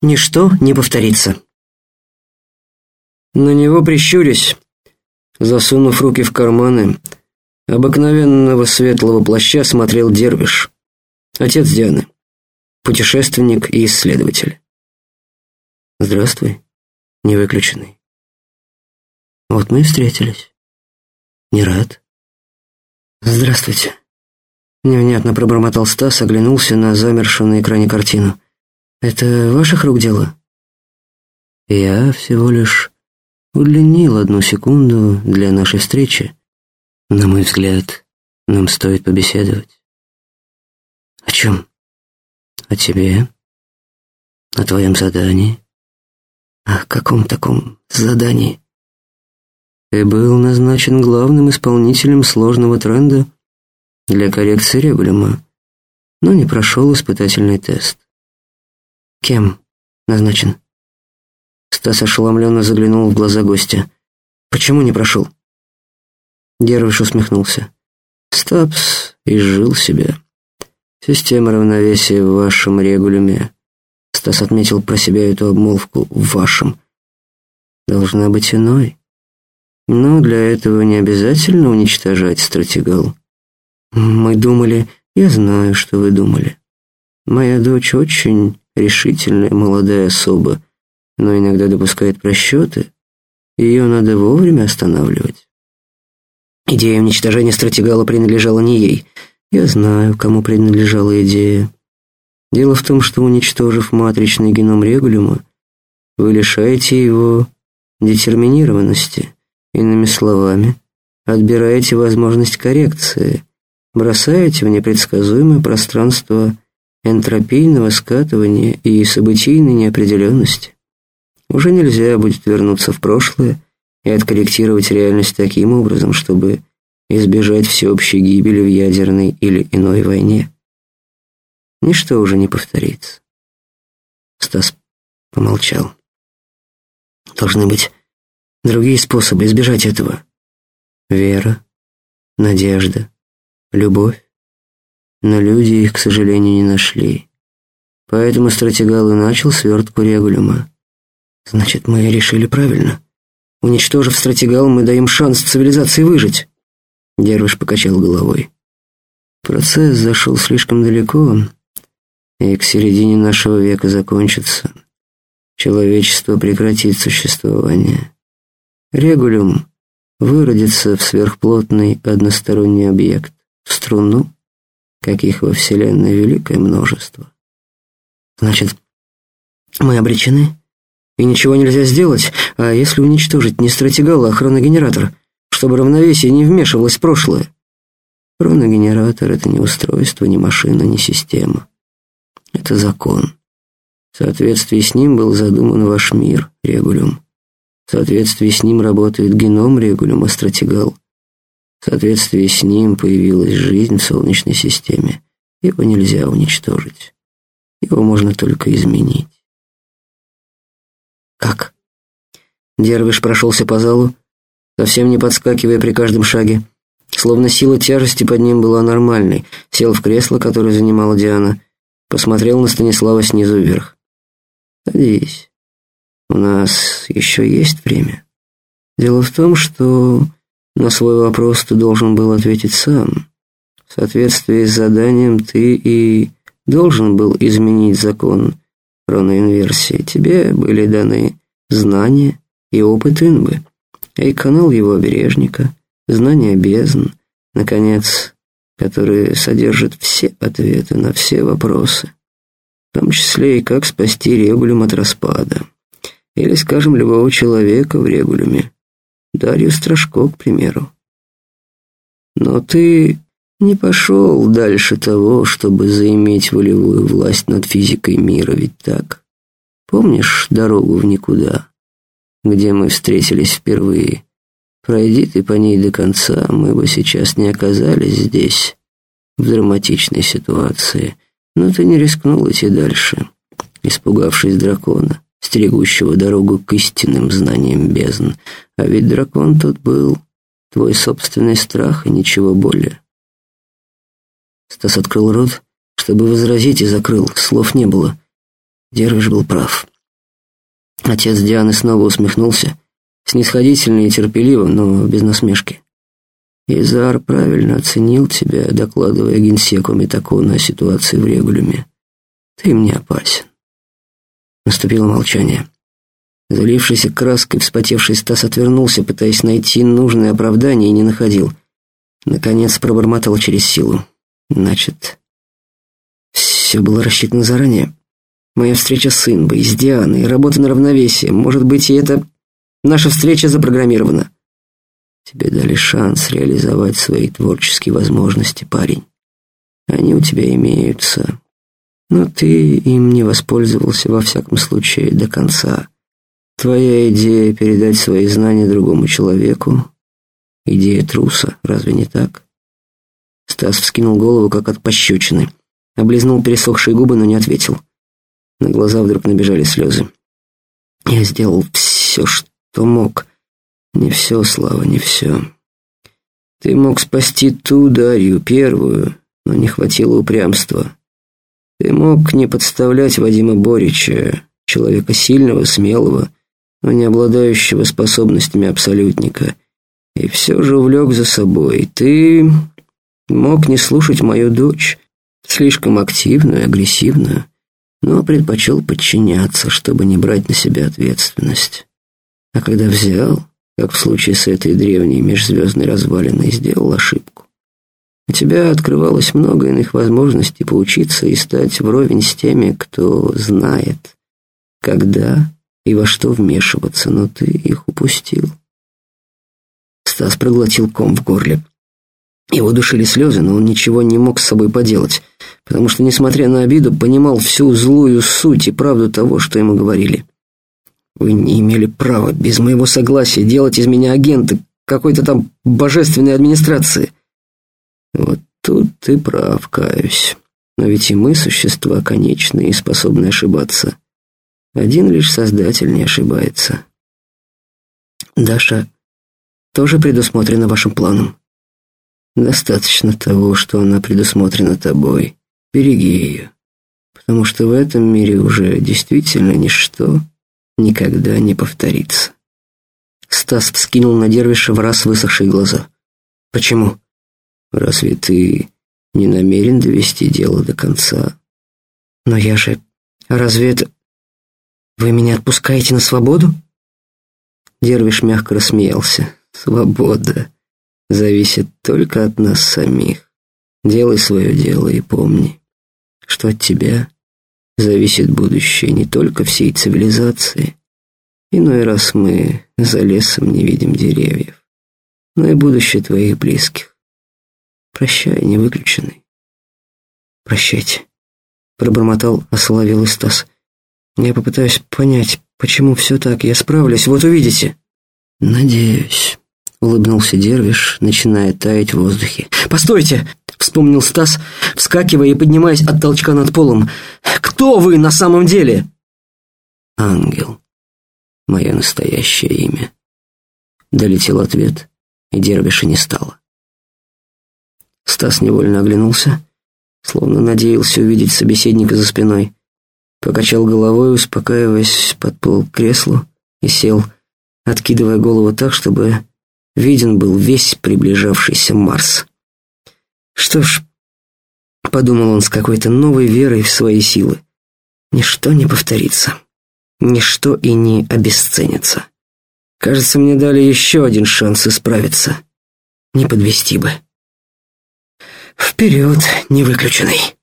Ничто не повторится. На него прищурясь, засунув руки в карманы, обыкновенного светлого плаща смотрел Дервиш, отец Дианы, путешественник и исследователь. Здравствуй, невыключенный. Вот мы и встретились. Не рад? Здравствуйте. Невнятно пробормотал Стас, оглянулся на замершую на экране картину. Это ваших рук дело? Я всего лишь удлинил одну секунду для нашей встречи. На мой взгляд, нам стоит побеседовать. О чем? О тебе? О твоем задании? О каком таком задании? Ты был назначен главным исполнителем сложного тренда для коррекции регулима, но не прошел испытательный тест. Кем назначен? Стас ошеломленно заглянул в глаза гостя. Почему не прошел? Дервиш усмехнулся. Стапс изжил себя. Система равновесия в вашем регулюме. Стас отметил про себя эту обмолвку в вашем. Должна быть иной. Но для этого не обязательно уничтожать стратегал. Мы думали, я знаю, что вы думали. Моя дочь очень решительная молодая особа, но иногда допускает просчеты. Ее надо вовремя останавливать. Идея уничтожения стратегала принадлежала не ей. Я знаю, кому принадлежала идея. Дело в том, что уничтожив матричный геном регулюма, вы лишаете его детерминированности. Иными словами, отбираете возможность коррекции, бросаете в непредсказуемое пространство энтропийного скатывания и событийной неопределенности. Уже нельзя будет вернуться в прошлое и откорректировать реальность таким образом, чтобы избежать всеобщей гибели в ядерной или иной войне. Ничто уже не повторится. Стас помолчал. Должны быть другие способы избежать этого. Вера, надежда, любовь. Но люди их, к сожалению, не нашли. Поэтому стратегал и начал свертку регулюма. Значит, мы решили правильно. Уничтожив стратегал, мы даем шанс цивилизации выжить. Дервиш покачал головой. Процесс зашел слишком далеко, и к середине нашего века закончится. Человечество прекратит существование. Регулюм выродится в сверхплотный односторонний объект, в струну, каких во Вселенной великое множество. Значит, мы обречены? И ничего нельзя сделать, а если уничтожить не стратегал, а хроногенератор, чтобы равновесие не вмешивалось в прошлое? Хроногенератор — это не устройство, не машина, не система. Это закон. В соответствии с ним был задуман ваш мир, регулюм. В соответствии с ним работает геном регулюма стратегал. В соответствии с ним появилась жизнь в Солнечной системе. Его нельзя уничтожить. Его можно только изменить. Как? Дервиш прошелся по залу, совсем не подскакивая при каждом шаге. Словно сила тяжести под ним была нормальной. Сел в кресло, которое занимала Диана, посмотрел на Станислава снизу вверх. «Садись. У нас еще есть время. Дело в том, что на свой вопрос ты должен был ответить сам. В соответствии с заданием ты и должен был изменить закон хроноинверсии. Тебе были даны знания и опыт инбы, а и канал его обережника, знания бездн, наконец, которые содержат все ответы на все вопросы, в том числе и как спасти регулюм от распада, или, скажем, любого человека в регулюме, Дарью Страшко, к примеру. Но ты не пошел дальше того, чтобы заиметь волевую власть над физикой мира, ведь так? Помнишь дорогу в никуда, где мы встретились впервые? Пройди ты по ней до конца, мы бы сейчас не оказались здесь, в драматичной ситуации. Но ты не рискнул идти дальше, испугавшись дракона, стерегущего дорогу к истинным знаниям бездн. А ведь дракон тот был твой собственный страх и ничего более. Стас открыл рот, чтобы возразить, и закрыл. Слов не было. Дервиш был прав. Отец Дианы снова усмехнулся, снисходительно и терпеливо, но без насмешки. Изар правильно оценил тебя, докладывая генсеку Метакону о ситуации в Регулюме. Ты мне опасен. Наступило молчание. Залившийся краской, вспотевший Стас отвернулся, пытаясь найти нужное оправдание, и не находил. Наконец пробормотал через силу. Значит, все было рассчитано заранее. Моя встреча с Инбой, с Дианой, работа на равновесие. Может быть, и это... Наша встреча запрограммирована. Тебе дали шанс реализовать свои творческие возможности, парень. Они у тебя имеются. Но ты им не воспользовался, во всяком случае, до конца. Твоя идея передать свои знания другому человеку — идея труса, разве не так? Стас вскинул голову, как от пощечины. Облизнул пересохшие губы, но не ответил. На глаза вдруг набежали слезы. Я сделал все, что мог. Не все, Слава, не все. Ты мог спасти ту Дарью, первую, но не хватило упрямства. Ты мог не подставлять Вадима Борича, человека сильного, смелого, но не обладающего способностями абсолютника, и все же увлек за собой. Ты мог не слушать мою дочь, слишком активную, агрессивную, но предпочел подчиняться, чтобы не брать на себя ответственность. А когда взял, как в случае с этой древней межзвездной развалиной, сделал ошибку. У тебя открывалось много иных возможностей поучиться и стать вровень с теми, кто знает, когда и во что вмешиваться, но ты их упустил. Стас проглотил ком в горле. Его душили слезы, но он ничего не мог с собой поделать, потому что, несмотря на обиду, понимал всю злую суть и правду того, что ему говорили. Вы не имели права без моего согласия делать из меня агента какой-то там божественной администрации. Вот тут ты прав, каюсь. Но ведь и мы существа конечные и способны ошибаться. Один лишь Создатель не ошибается. Даша тоже предусмотрена вашим планом. Достаточно того, что она предусмотрена тобой. Береги ее, потому что в этом мире уже действительно ничто никогда не повторится. Стас вскинул на Дервиша в раз высохшие глаза. «Почему? Разве ты не намерен довести дело до конца?» «Но я же... Разве это... Вы меня отпускаете на свободу?» Дервиш мягко рассмеялся. «Свобода зависит только от нас самих. Делай свое дело и помни, что от тебя зависит будущее не только всей цивилизации. Иной раз мы за лесом не видим деревьев, но и будущее твоих близких. Прощай, не выключенный. Прощайте, пробормотал осоловелый Стас. Я попытаюсь понять, почему все так. Я справлюсь, вот увидите. Надеюсь, улыбнулся Дервиш, начиная таять в воздухе. Постойте, вспомнил Стас, вскакивая и поднимаясь от толчка над полом. «Кто вы на самом деле?» «Ангел. Мое настоящее имя». Долетел ответ, и Дервиша не стало. Стас невольно оглянулся, словно надеялся увидеть собеседника за спиной. Покачал головой, успокаиваясь, подплыл к креслу и сел, откидывая голову так, чтобы виден был весь приближавшийся Марс. Что ж, подумал он с какой-то новой верой в свои силы, ничто не повторится, ничто и не обесценится. Кажется, мне дали еще один шанс исправиться. Не подвести бы. Вперед, не выключенный.